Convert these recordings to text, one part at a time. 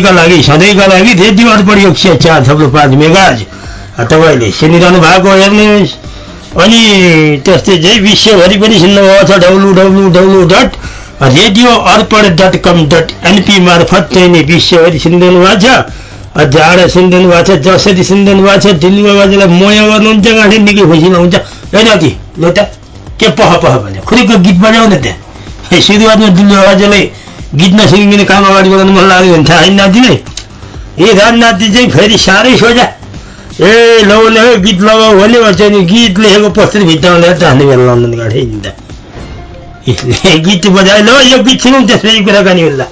सबैका लागि सधैँका लागि रेडियो अर्पण सय चार थप्लो पाँच मेगाज। तपाईँले सुनिरहनु भएको हेर्नुहोस्। अनि त्यस्तै चाहिँ विश्वभरि पनि सुन्नुभएको छ W W W dot radio Arpan dot com dot NP मार्फत चाहिँ नि विश्वभरि सुनिरहनु भएको छ। जाडो सुनिरहनु भएको छ जसरी सुनिरहनु भएको छ दिल्लीमा बाजेलाई मोया गर्नुहुन्छ गाँठे निकै खुसी हुन्छ। होइन अति ल त के पह पह भने खुरीको गीत बजाउ न त्यहाँ सुरुवातमा दिल्ली बाजेलाई गीत नसुनिकन काम अगाडि बढाउनु मन लाग्यो भने थाहा होइन नातिले। ए राम नाति चाहिँ फेरि साह्रै सोझा। ए लौ ले गीत लगाऊ भने भन्छ नि। गीत लेखेको पस्तर भित्ताउँदा चाहने बेला लाउनु गाठे नि त गीत बजाए ल यो गीत सुनौँ त्यसपछि कुराकानी होला।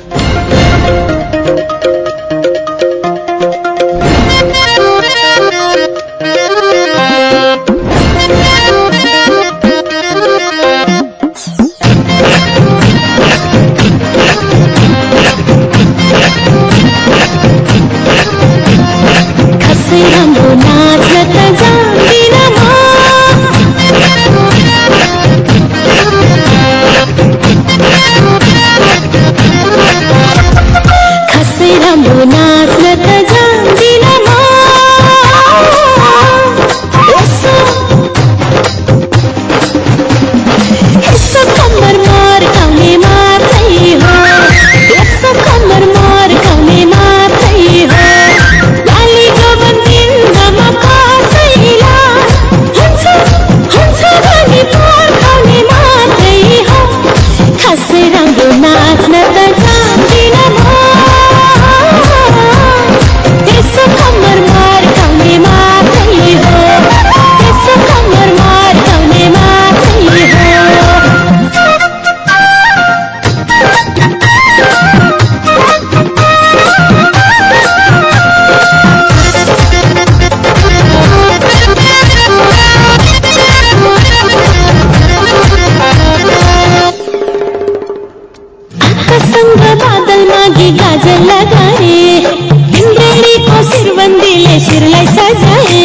जाए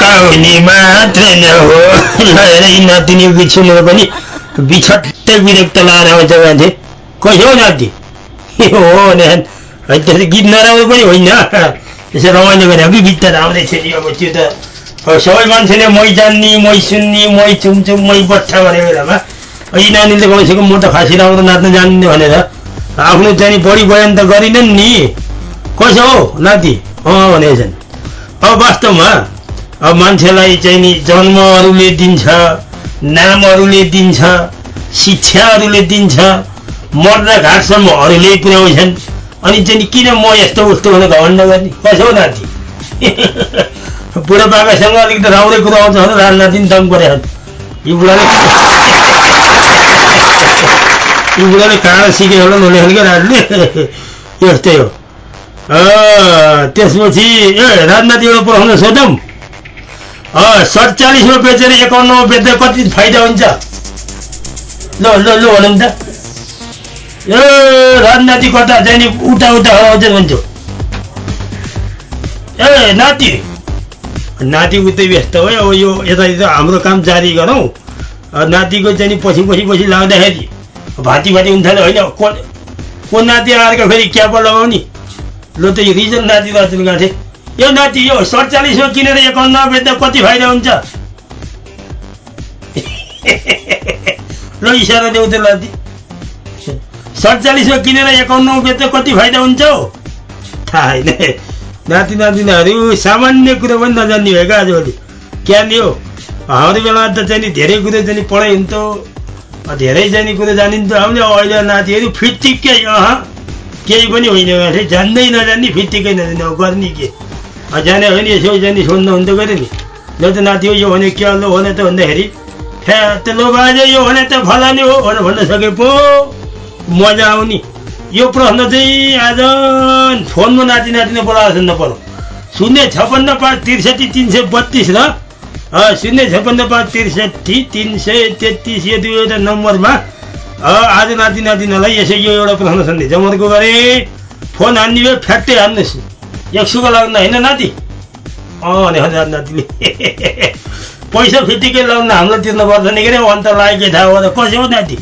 कम्मर मरेका हुने मात्र न हो ल यी नातिनी गीत सुनेर पनि बिछट्टै विरक्त लाएर आउँछ मान्छे कसो हो नाति हो ने त्यसरी गीत नराम्रो पनि होइन। त्यसो रमाइलो गरे कि गीत त राम्रै थियो नि अब त्यो त। सबै मान्छेले मै जान्ने मै सुन्ने मै चुमचुम मै बट्ठा भनेको बेलामा। यी नानीले कमसेकम म त खासी राम्रो नाच्न जान्ने भनेर। आफ्नो चाहिँ बढी बयान त गरिनन् नि। कसो हो नाति? अँ भनेछन् अब वास्तवमा अब मान्छेलाई चाहिँ नि जन्म अरूले दिन्छ नाम अरूले दिन्छ शिक्षा अरूले दिन्छ मर्दा घाटसम्म अरूले पुर्याउँछन्। अनि चाहिँ किन म यस्तो उस्तो भनेर घमण्ड गर्ने? कसो नाति? बुढापाकासँग अलिकति राम्रै कुरो आउँछ भने राजनाति नि दम परेको यो बुढाले यो बुढाले कहाँ सिकेको होला नलेखेको क्या राजले? यस्तै हो। त्यसपछि ए राजनाथ एउटा प्रश्न सोधौँ। सडचालिसमा बेचेर एकाउन्नमा बेच्दा कति फाइदा हुन्छ? ल ल ल भनौँ त। ए राजनाति चाहिँ नि उता उता हराउँछ भन्छु। ए नाति। नाति उतै व्यस्त भयो। अब यो यता हाम्रो काम जारी गरौँ। नातिको चाहिँ पछि पछि पछि लाग्दाखेरि भाती भाती हुन थाल्यो। होइन को को नाति आएर फेरि क्याप लगाउने? ल त यो रिजन नाति नातिन गाँठे यो नाति यो सडचालिसमा किनेर एकाउन्नमा बेच्दा कति फाइदा हुन्छ? ल इसारा देऊ त नाति। सडचालिसमा किनेर एकाउन्नमा बेच्दा कति फाइदा हुन्छ हौ? थाहा छैन नाति नातिनाहरू सामान्य कुरो पनि नजान्ने आजभोलि। क्या नि हो? हाम्रो बेला त चाहिँ नि धेरै कुरो चाहिँ पढाइ हुन्थ्यो। धेरै चाहिँ कुरो जानिन्थ्यो। हामीले अहिले नातिहरू फिटिक्कै अह केही पनि होइन जान्दै नजान्ने फिटिक्कै नजान्ने। गर्ने के? जाने हो नि यसो जाने सोध्नु हुन्थ्यो गऱ्यो नि ल त नाति हो यो भने के लो भने त भन्दाखेरि फ्याट लो बाजे यो भने त फलाने हो भनेर भन्न सके पो मजा आउने यो प्रश्न चाहिँ आज फोनमा नाति नातिना बोलाएर सुन्न पर्यो शून्य छपन्न पाँच त्रिसठी तिन सय बत्तिस र शून्य छपन्न पाँच त्रिसठी तिन सय तेत्तिस यो दुईवटा नम्बरमा आज नाति नातिनालाई यसो यो एउटा प्रश्न सन्देश जमर्को गरे फोन हान्ने भए फ्याट्टै हान्नुहोस् एक सुको लाग्दैन होइन नाति अँ भने नातिले पैसा फिटिकै लाउन हामीलाई तिर्नु पर्दैन के अरे अन्त लागेको थाहा हो त कसो हो नाति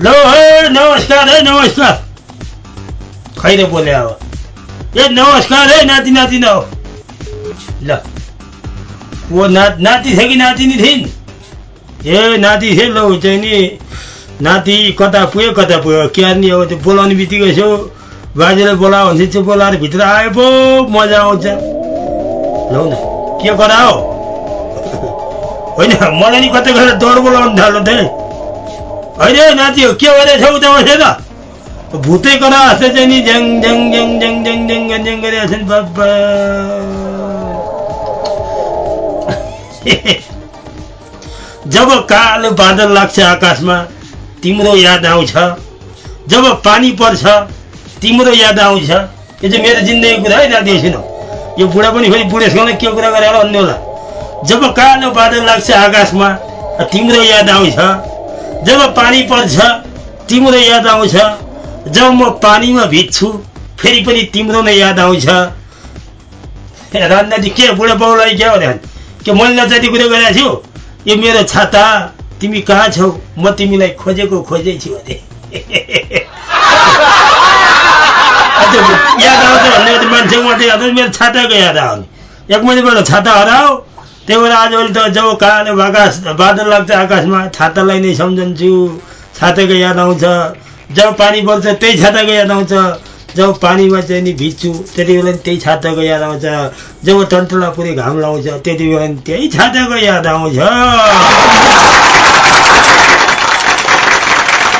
ल है नमस्कार है नमस्कार खैर बोले अब ए नमस्कार है नाति नाति न ल वो ना नाति थियो कि नातिनी थिइन् ए नाति थियो ल ऊ चाहिँ नि नाति कता पुग्यो कता पुग्यो क्या नि अब त्यो बोलाउने बित्तिकै यसो बाजेले बोला भने त्यो बोलाएर भित्र आए पो मजा आउँछ। लौ के गरा होइन मलाई नि कतै गएर दौड बोलाउनु थाल्नु थिएँ होइन नाति हो के भने छ उता बसेर भुतै गरा हाँसे चाहिँ नि झ्याङ झ्याङ झ्याङ झ्याङ झ्याङ झ्याङ झ्याङ गरिरहेको छ नि बाबा जब कालो बादल लाग्छ आकाशमा तिम्रो याद आउँछ। जब पानी पर्छ तिम्रो याद आउँछ। यो चाहिँ मेरो जिन्दगीको कुरा है नाति सुन। यो बुढा पनि फेरि बुढेसँग के कुरा गरेर भन्ने होला। जब कालो बादल लाग्छ आकाशमा तिम्रो याद आउँछ। जब पानी पर्छ तिम्रो याद आउँछ। जब म पानीमा भिज्छु फेरि पनि तिम्रो नै याद आउँछ। राजनाथी के बुढा बाउलाई क्या भने के मैले नचाहिने कुरो गरेको छु? यो मेरो छाता तिमी कहाँ छौ? म तिमीलाई खोजेको खोजै छु अरे। याद आउँछ भन्ने मान्छे मात्रै याद आउँछ, मेरो छाताको याद आउने एक महिनाबाट छाता हराओ त्यही भएर आजभोलि त जब कालो आकाश बादल लाग्छ आकाशमा छातालाई नै सम्झन्छु छाताको याद आउँछ जब पानी पर्छ त्यही छाताको याद आउँछ जब पानीमा चाहिँ नि भिज्छु त्यति बेला नि त्यही छाताको याद आउँछ जब टन्टला पुरै घाम लाउँछ त्यति बेला नि त्यही छाताको याद आउँछ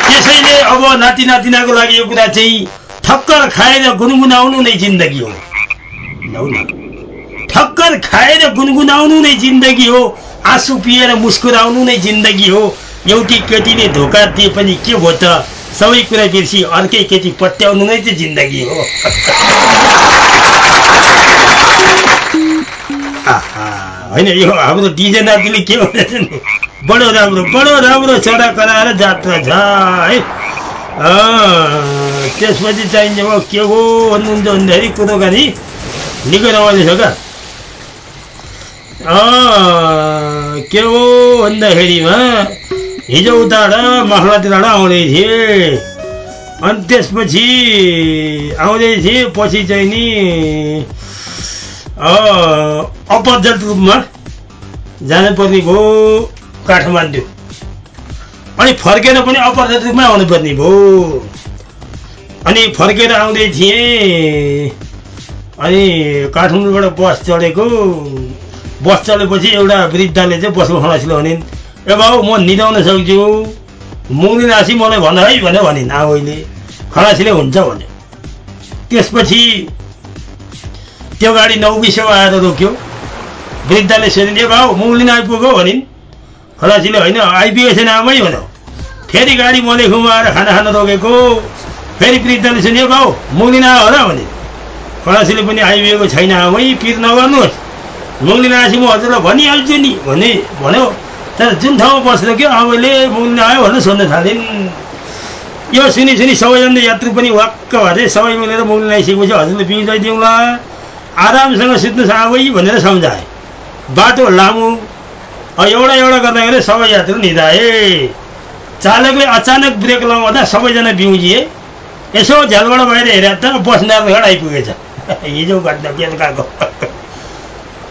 त्यसैले अब नाति नातिनाको लागि यो कुरा चाहिँ ठक्कर खाएर गुनगुनाउनु नै जिन्दगी हो ठक्कर खाएर गुनगुनाउनु नै जिन्दगी हो आँसु पिएर मुस्कुराउनु नै जिन्दगी हो एउटी केटीले धोका दिए पनि के भयो त सबै कुरा बिर्सी अर्कै केटी पट्याउनु नै चाहिँ जिन्दगी हो होइन यो हाम्रो डिजे नातिले के भनेछ नि बडो राम्रो बडो राम्रो चरा कराएर जात्रा छ है त्यसपछि चाहिन्छ अब के हो भन्नुहुन्छ भन्दाखेरि कुरोकानी निकै रमाइलो छ क्या के हो भन्दाखेरिमा हिजो उताबाट मखलातिरबाट आउँदै थिएँ। अनि त्यसपछि आउँदै थिएँ पछि चाहिँ नि अँ, अपरजट रूपमा जानुपर्ने भयो काठमाडौँ। अनि फर्केर पनि अपरजट रूपमै आउनुपर्ने भयो। अनि फर्केर आउँदै थिएँ अनि काठमाडौँबाट बस चढेको बस चढेपछि एउटा वृद्धले चाहिँ बसको खलासीले भनिन् ए बाबु म निदाउन सक्छु मुग्ने नासी मलाई भन है भनेर भनिन् आबैले खलासीले हुन्छ भन्यो त्यसपछि त्यो गाडी नौ बिसमा आएर रोक्यो वृद्धले सोधिन् ए बाबु मुग्लिन आइपुग्यो भनिन् खलासीले होइन आइपुगेको छैन आमै भन्यो फेरि गाडी मैले घुमाएर खाना खान रोकेको फेरि वृद्धले सोध्यो बाउ मुग्लिन आयो होला भने। खलासीले पनि आइपुगेको छैन। आमै पिर नगर्नुहोस्। मुग्लिन आएपछि म हजुरलाई भनिहाल्छु नि। भने भन्यो। तर जुन ठाउँमा बस्नु क्या आमैले मुग्लिन आयो भनेर सोध्न थालिन्। यो सुनि सुनि सबैजना यात्रु पनि वाक्क भएर सबै मिलेर मुग्लिन आइसकेपछि हजुरले बिउ ल्याइदिउँला आरामसँग सुत्नुहोस् आमै भनेर सम्झाए। बाटो लामो। एउटा एउटा गर्दा गर्दै सबै यात्रु निधाए। चालकले अचानक ब्रेक लगाउँदा सबैजना बिउजिए यसो झ्यालबाट बाहिर हेरेर त बस नारायणघाट आइपुगेछ हिजो घटना बेलुकाको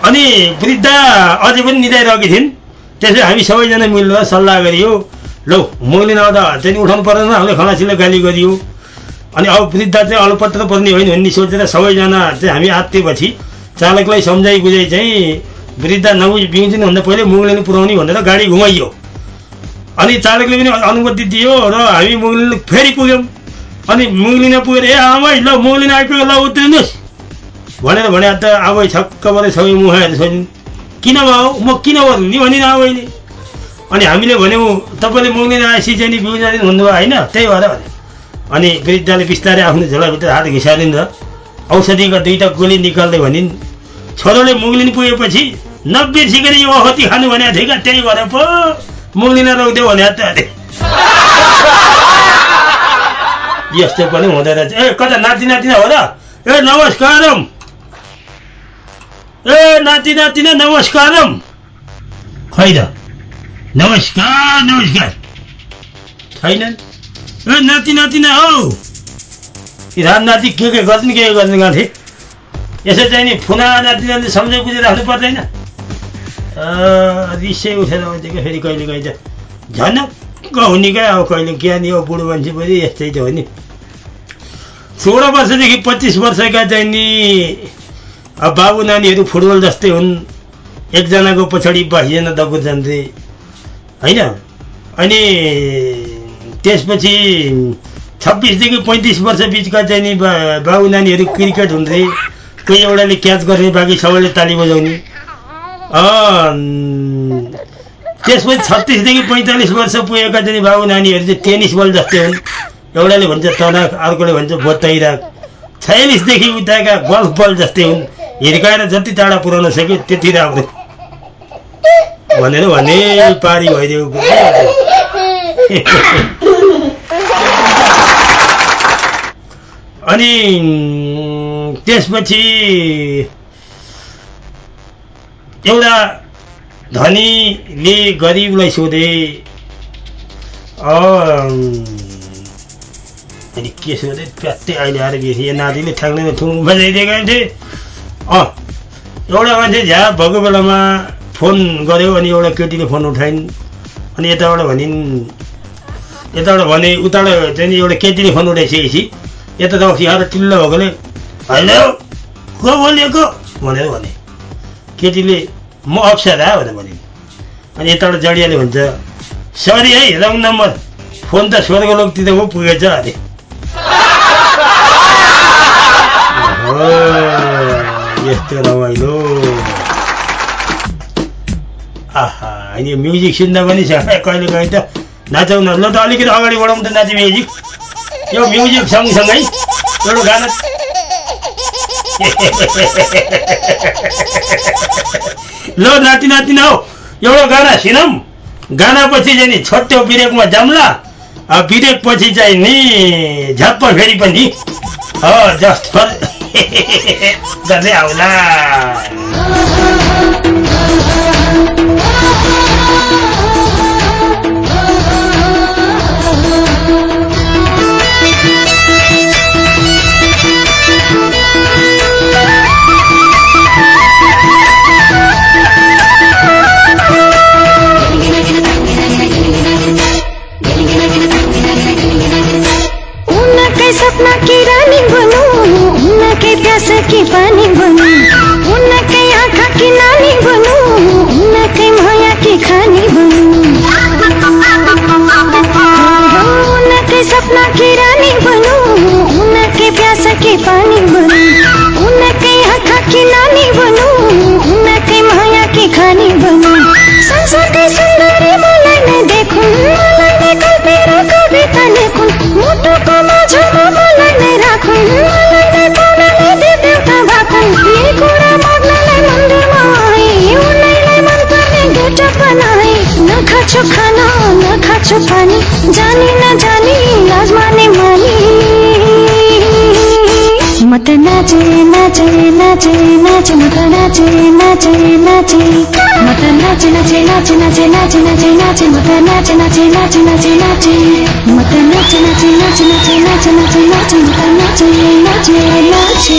अनि वृद्ध अझै पनि निधाइरहेकी थिइन् त्यसै हामी सबैजना मिलेर सल्लाह गरियो लौ मैले आउँदा चाहिँ उठाउनु पर्दैन हामीले खलासीलाई गाली गरियो अनि अब वृद्ध चाहिँ अलपत्र पर्ने होइन भन्ने सोचेर सबैजना चाहिँ हामी आत्तेपछि चालकलाई सम्झाइ बुझाइ चाहिँ वृद्ध नबुझ बिउजिनुभन्दा पहिले मुगलिन पुऱ्याउने भनेर गाडी घुमाइयो अनि चालकले पनि अनुमति दियो र हामी मुगलिन फेरि पुग्यौँ अनि मुगलिन पुगेर ए आमै ल मुगलिन आइपुग्यो ल उत्रिनुहोस् भनेर भने त आबै छक्क परे सबै मुहाएर किन भयो म किन गर्नु नि भनिन् आबैले अनि हामीले भन्यौँ तपाईँले मुगलिन आएपछि चाहिँ नि बिउ जाँदिनु भन्नुभयो होइन त्यही भएर भने अनि वृद्धले बिस्तारै आफ्नो झोलाभित्र हात घिसारिन् र औषधिका दुईवटा गोली निकाल्दै भनिन् छोरोले मुगलिन पुगेपछि नबिर्सिकन यो ओखती खानु भनेको थियो क्या त्यही भएर पो मुगलिन रोक्दियो भने त अरे यस्तो पनि हुँदो रहेछ ए कता नाति नातिना हो र? ए नमस्कारम। ए नाति नातिना नमस्कारम। खै त? नमस्कार नमस्कार। छैनन् ए नाति नातिना हौ। राम नाति के के गर्छन् के के गर्छन् गाँथे यसो चाहिँ नि फुना नाति नाति सम्झै बुझेर राख्नु पर्दैन। रिसै उठेर आउँथ्यो फेरि कहिले कहिले झनक्क हुने क्या अब कहिले ज्ञानी अब बुढो मान्छे पनि यस्तै त हो नि। सोह्र वर्षदेखि पच्चिस वर्षका चाहिँ नि अब बाबु नानीहरू फुटबल जस्तै हुन्। एकजनाको पछाडि बाइसजना दगुर जान्थे होइन? अनि त्यसपछि छब्बिसदेखि पैँतिस वर्ष बिचका चाहिँ नि बाबु नानीहरू क्रिकेट हुन्थे कोही एउटाले क्याच गर्ने बाँकी सबैले ताली बजाउने। त्यसपछि छत्तिसदेखि पैँतालिस वर्ष पुगेका चाहिँ बाबु नानीहरू चाहिँ टेनिस बल जस्तै हुन्। एउटाले भन्छ तनाक अर्कोले भन्छ बोत्ताइराग छयालिसदेखि उताका गल्फ बल जस्तै हुन्। हिर्काएर जति टाढा पुऱ्याउन सक्यो त्यति राम्रो। भनेर भने पारी भइदियो अनि त्यसपछि एउटा धनीले गरिबलाई सोधे। अनि के सोधे? प्यात्तै अहिले आएर बिर्से यो नातिले ठ्याङ्नै ठुङ बजाइदिएका थिए अँ एउटा मान्छे झ्या भएको बेलामा फोन गऱ्यो अनि एउटा केटीले फोन उठाइन्। अनि यताबाट भनिन् यताबाट भने उताबाट चाहिँ एउटा केटीले फोन उठाइसकेपछि यता त आएर टिल्लो भएकोले हेलो को बोलेको? भनेर भने। केटीले म अप्सरा भनेर भने अनि यताबाट जडियाले भन्छ सरी है रङ नम्बर। फोन त स्वर्गलोकतिर पो पुगेछ अरे। यस्तो रमाइलो। आहा अनि म्युजिक सुन्दा पनि छ। कहिले कहिले त नाचौँ न। ल त अलिकति अगाडि बढाउँ त नाचे म्युजिक। यो म्युजिक सँगसँगै एउटा गाना ल नाति नाति न हौ एउटा गाना सुनौँ। गाना पछि चाहिँ नि छोटो बिरेकमा जम्ला बिरेक पछि चाहिँ नि झप्प फेरि पनि। जस्ट फर गर्दै आउला। उनकी रानी बनु उनके प्यास की पानी बनु। उनकै आँखा की नानी बनु उनके माया की खानी बनु। उनके सपना की रानी बनु उनके प्यास की पानी बनु। उनकै आँखा की नानी बनु उनके माया की खानी बनु। संसार के खाछु खाना न खाछु पानी जानी नजानी म त नाचे नाचे नाचे नाचे म त नाचे नाचे नाचे म त नाचे नाचे नाचे नाचे नाचे नाचे नाचे म त नाचे नाचे नाचे नाचे नाचे म त नाचे नाचे नाचे नाचे नाचे नाचे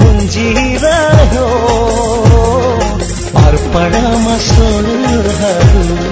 गुन्जिरह्यो अर्पणमा स्वरहरू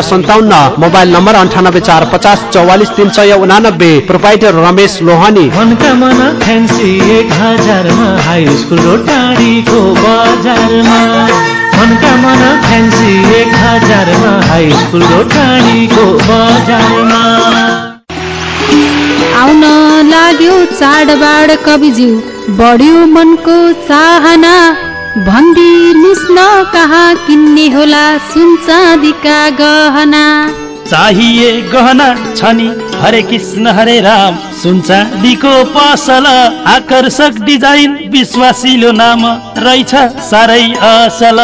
सन्ताउन्न मोबाइल नम्बर अन्ठानब्बे चार पचास चौवालिस तिन सय उनानब्बे प्रोपाइटर रमेश लोहानी। आउन लाग्यो चाडबाड कविज्यू बढ्यो मनको चाहना। भनिदिनुहोस् न कहाँ किन्ने होला सुन चाँदीका गहना। चाहिए गहना छ नि हरे कृष्ण हरे राम। सुन चाँदीको पसल आकर्षक डिजाइन विश्वासिलो नाम रहेछ साह्रै असल।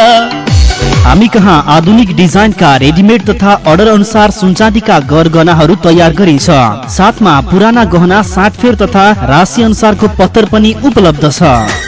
हामी कहाँ आधुनिक डिजाइनका रेडिमेड तथा अर्डर अनुसार सुनचाँदीका गरगहनाहरू तयार गरिन्छ। साथमा पुराना गहना साटफेर तथा राशि अनुसारको पत्तर पनि उपलब्ध छ।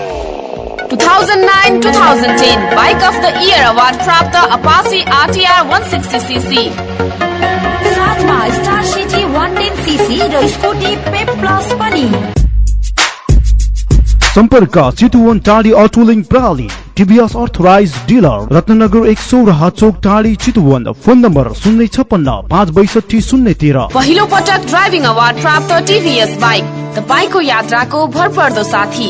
2009-2010 Bike of the Year Award प्राप्त Apache RTR 160cc साथमा स्टार सिटी 110cc र स्कुटी पेप प्लस पनि। सम्पर्क चितुवन टाढी अटोलिङ प्रणाली टिभीएस अर्थराइज डिलर रत्नगर एक सौ चोक टाढी चितुवन फोन नम्बर शून्य छपन्न पाँच बैसठी शून्य तेह्र। पहिलो पटक ड्राइभिङ अवार्ड प्राप्त टिभीएस बाइक। तपाईँको यात्राको भरपर्दो साथी।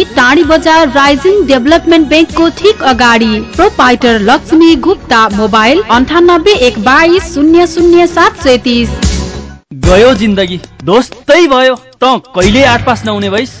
टाढी बजार राइजिङ डेभलपमेन्ट ब्याङ्कको ठिक अगाडि। प्रोपाइटर लक्ष्मी गुप्ता मोबाइल अन्ठानब्बे एक बाइस शून्य शून्य सात सैतिस। गयो जिन्दगी दोस्तै भयो त कहिले आठ पास नहुने भइस?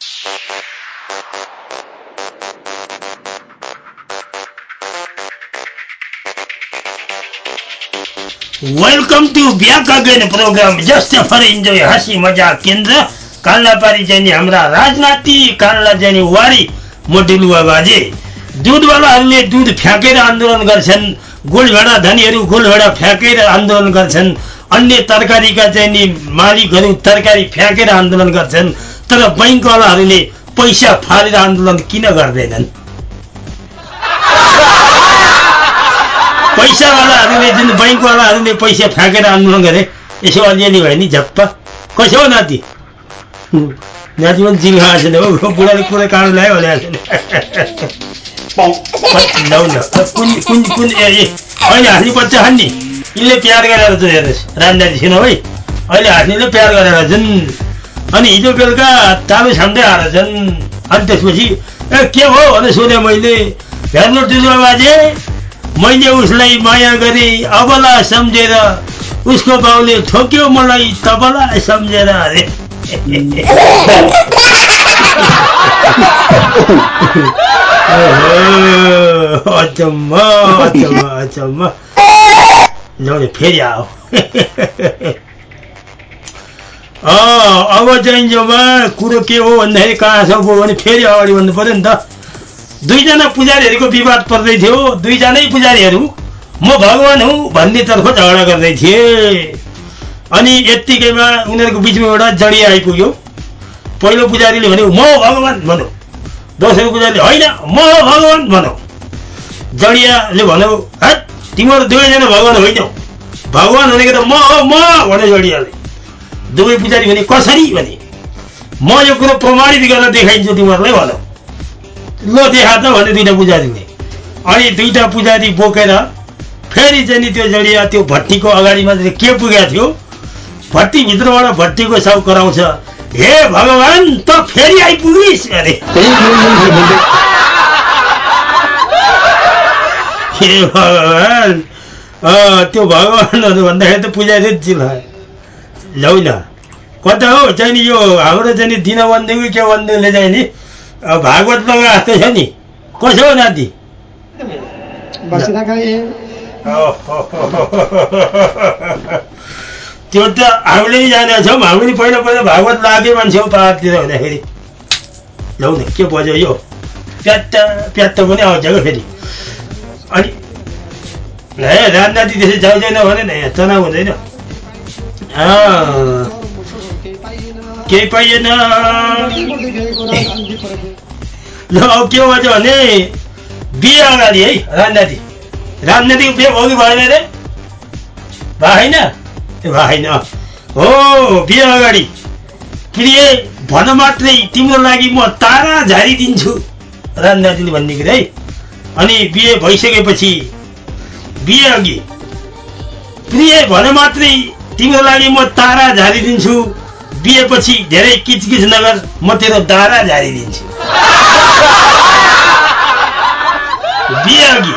welcome to back again programme just for enjoy हाँसी मजाक केन्द्र कान्लापारी चाहिँ नि हाम्रा राजनाति कान्ला चाहिँ नि वारी मोटिलुवा बाजे दुधवालाहरूले दुध फ्याँकेर आन्दोलन गर्छन् गोलभेडा धनीहरू गोलभेडा फ्याँकेर आन्दोलन गर्छन् अन्य तरकारीका चाहिँ नि मालिकहरू तरकारी फ्याँकेर आन्दोलन गर्छन् तर बैङ्कवालाहरूले पैसा फालेर आन्दोलन किन गर्दैनन् पैसावालाहरूले जुन बैङ्कवालाहरूले पैसा फ्याँकेर आन्दोलन गरे यसो अलिअलि भयो नि झप्प कसो हो नाति? नाति पनि खाएको छैन हो बुढाले कुरा काँडो ल्यायो भने कुन कुन ए अहिले हाँस्ने बच्चा खान् नि। यिनले प्यार गरेर चाहिँ हेर्नुहोस् रामदाजी छैन है। अहिले हाँस्नेले प्यार गरेर जुन अनि हिजो बेलुका तालु छाम्दै आएर छन् अनि त्यसपछि ए के हो? भनेर सोधेँ मैले। हेर्नु टुलुवा बाजे मैले उसलाई माया गरे अबला सम्झेर उसको बाउले ठोक्यो मलाई तबला सम्झेर अरे। अचम्म अचम्म अचम्म। फेरि आऊ अब चाहिँ जब कुरो के हो भन्दाखेरि कहाँ छ भने फेरि अगाडि भन्नु पऱ्यो नि त। दुईजना पुजारीहरूको विवाद पर्दै थियो। दुईजनै पुजारीहरू म भगवान हुँ भन्नेतर्फ झगडा गर्दै थिए। अनि यत्तिकैमा उनीहरूको बिचमा एउटा जडिया आइपुग्यो। पहिलो पुजारीले भन्यो म भगवान भन्यो। दोस्रो पुजारीले होइन म भगवान भन्यो। जडियाले भन्यो हट तिमीहरू दुवैजना भगवान होइनौ भगवान भनेको त म हो म भन्यो जडियाले। दुवै पुजारी भने कसरी? भने म यो कुरो प्रमाणित गरेर देखाइदिन्छु तिमीहरूलाई भन्यो। ल देखा त भने दुइटा पुजारीले। अनि दुइटा पुजारी बोकेर फेरि चाहिँ नि त्यो जडिया त्यो भट्टीको अगाडिमा चाहिँ के पुगेको थियो? भट्टीभित्रबाट भट्टीको साउ कराउँछ। हे भगवान् त फेरि आइपुगिस्! अरे। हे भगवान् त्यो भगवान्हरू भन्दाखेरि त पुजारी ल्याउ न कता हो चाहिँ नि यो हाम्रो चाहिँ नि दिनबन्धु कि बन्धुले चाहिँ नि भागवत लगा जस्तो छ नि कसो हो नाति त्यो त हामीले नि जानेका छौँ हामी पनि पहिला पहिला भागवत लागे मान्छे हो पाहाडतिर हुँदाखेरि लौ न के बज्यो यो प्याट्ट प्याट्ट पनि आउँछ क्या फेरि अनि ए राजनाति त्यसै जाउँदैन भने तनाउ हुँदैन केही पाइएन? ल अब के भन्छ भने? बिहे अगाडि है? राजनाति राजनातिको बिहे कि भएन रे? भएन? ए भएन। हो बिहे अगाडि। प्रिय भन मात्रै तिम्रो लागि म तारा झारिदिन्छु। राजनातिले भन्ने कि है? अनि बिहे भइसकेपछि बिहे अघि। प्रिय भन मात्रै तिम्रो लागि म तारा झारिदिन्छु। बिहेपछि धेरै किचकिच नगर म तेरो दारा झारिदिन्छु। बिहे अघि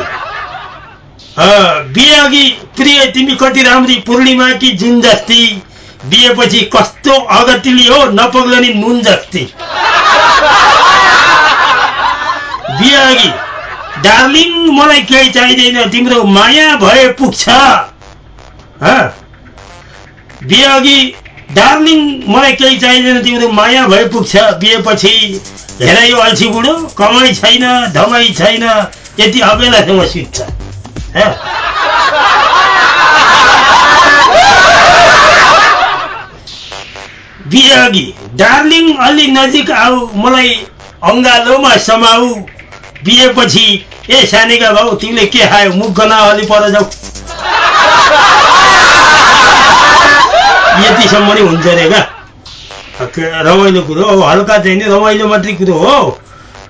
बिहे अघि प्रिय तिमी कति राम्री पूर्णिमा कि जुन जस्ती बिहेपछि कस्तो अगतिली हो नपग्लने नुन जस्ती। बिहे अघि डार्लिङ मलाई केही चाहिँदैन तिम्रो माया भए पुग्छ? बिहे अघि डार्लिङ मलाई केही चाहिँदैन तिम्रो माया भए पुग्छ बिहेपछि हेर यो अल्छी बुढो कमाइ छैन धमाइ छैन यति अबेलासम्म सुत्छ हँ? बिहे अघि डार्लिङ अलि नजिक आऊ मलाई अङ्गालोमा समाऊ। बिहेपछि ए सानीका भाउ तिमीले के खायौ? मुख गना अलि पर जाऊ यतिसम्म नि हुन्छ रे क्या रमाइलो कुरो हो हल्का चाहिँ नि रमाइलो मात्रै कुरो हो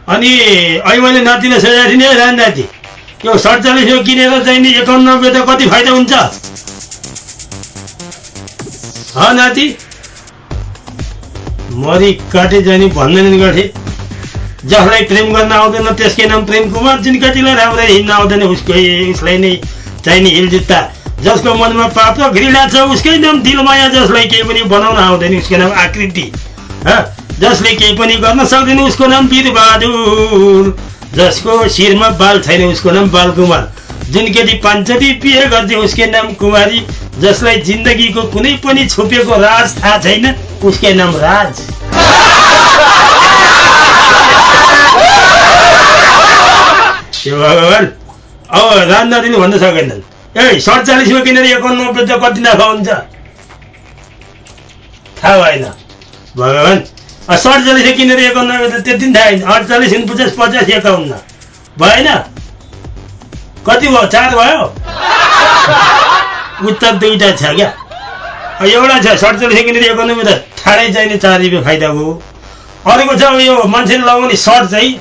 अनि अहिले मैले नातिले सजाएको थिएँ रान नाति यो सडचालिस किनेर चाहिँ नि एकाउन्न रुपियाँ त कति फाइदा हुन्छ नाति मरि काटे जाने भन्दैनन् गठे जसलाई प्रेम गर्न आउँदैन त्यसकै नाम प्रेम कुमार जुन केटीलाई राम्ररी हिँड्न आउँदैन उसकै उसलाई नै चाहिने हिलजुत्ता जसको मनमा पाप घृणा छ उसकै नाम दिलमाया जसलाई केही पनि बनाउन आउँदैन उसको नाम आकृति? जसले केही पनि गर्न सक्दैन उसको नाम वीरबहादुर। जसको शिरमा बाल छैन उसको नाम बालकुमार। जुन केटी पाञ्चती बिहे गर्थे उसकै नाम कुमारी जसलाई जिन्दगीको कुनै पनि छुपेको राज थाहा छैन उसकै नाम राज। भगवान् अब राजनातिले भन्न सकेनन्। ए सडचालिसमा किनेर एकाउन्न रुपियाँ त कति नाफा हुन्छ थाहा भएन भगवान् सडचालिस किनेर एकाउन्न रुपियाँ त त्यति थाहा छैन अडचालिस पचास पचास एकाउन्न भएन कति भयो चार भयो उत्तर दुईवटा छ क्या एउटा छ सडचालिस किनेर एकाउन्न रुपियाँ त ठाडै चाहिने चार रुपियाँ फाइदा भयो अर्को छ यो मान्छेले लगाउने सर्ट चाहिँ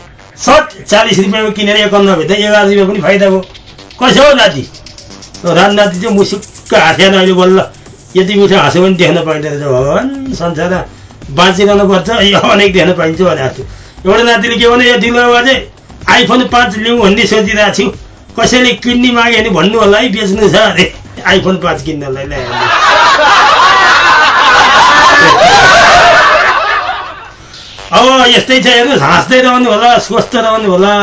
सर्ट चालिस रुपियाँमा किनेर एकाउन्न रुपियाँ त एघार रुपियाँ पनि फाइदा भयो कसो हो नाति रान नाति चाहिँ मुसुक्क हाँसेन अहिले बल्ल। यति मिठो हाँसो पनि देख्न पाइँदो रहेछ भगवान्। संसारमा बाँचिरहनु पर्छ। यो अनेक देख्न पाइन्छ भने जस्तो एउटा नातिले के भने यो दिलमा चाहिँ आइफोन पाँच लिउँ भन्ने सोचिरहेको छु। कसैले किन्ने माग्यो भने भन्नु होला है बेच्नु छ अरे। आइफोन पाँच किन्नलाई अब यस्तै छ हेर्नुहोस् हाँस्दै रहनु होला स्वस्थ रहनु होला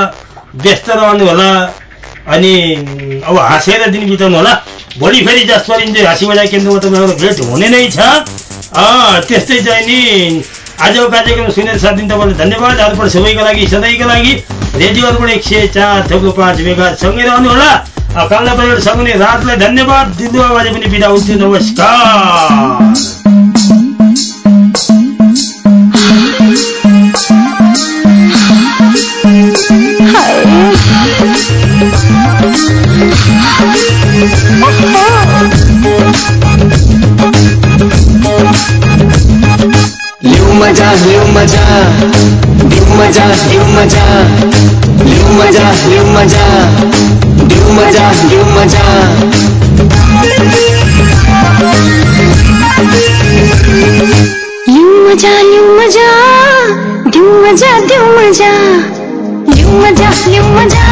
व्यस्त रहनु होला। अनि अब हाँसेर दिन बिताउनु होला। भोलि फेरि जसरी चाहिँ हाँसी बजार केन्द्रमा तपाईँको भेट हुने नै छ। त्यस्तै चाहिँ नि आजको कार्यक्रम सुनेर साथ दिन तपाईँलाई धन्यवाद। अर्पण सबैको लागि सधैँको लागि। रेडियो अर्पण एक सय चार थप्लो पाँच मेगा सँगै रहनु होला कालना परिवार सँगै रातलाई धन्यवाद। दिनु आवाज पनि बिदा हुन्छु। नमस्कार। Liu Maja, Liu Maja, Liu Maja, Liu Maja, Liu Maja, Liu Maja, Liu Maja. Liu Maja, Liu Maja, Liu Maja, Liu Maja, Liu Maja, Liu Maja,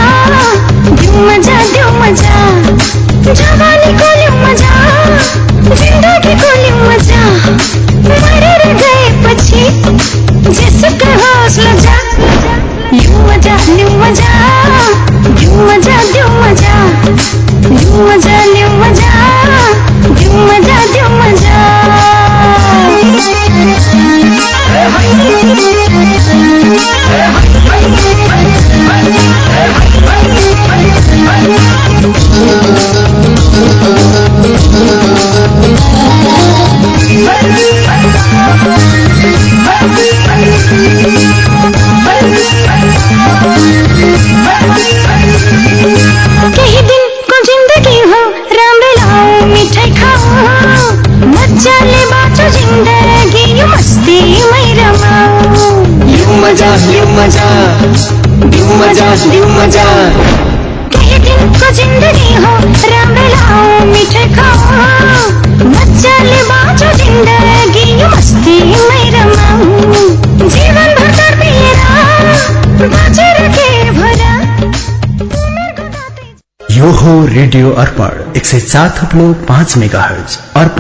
Liu Maja, Liu Maja. जवानी को लिउ मज़ा, ज़िंदगी को लिउ मज़ा, मरे रह गए पछि जिसको होस् जा। यू मजा न्यू मजा यू मजा द्यू मजा यू मजा न्यू मजा यू मजा द्यू मजा Thank you. लिउ मजा दिउ मजा दिउ मजा केही दिनको जिन्दगी हो राम्रो लाऊ मिठाई खाऊ मजाले बाँचो जिन्दगी यो मस्तीमै रमाऊ जीवनभर तडपिएर बाँचेर के भरा यो हो रेडियो अर्पण एक सय चार थप्लो पाँच मेगा हर्ज अर्पण